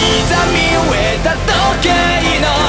刻み終えた時計の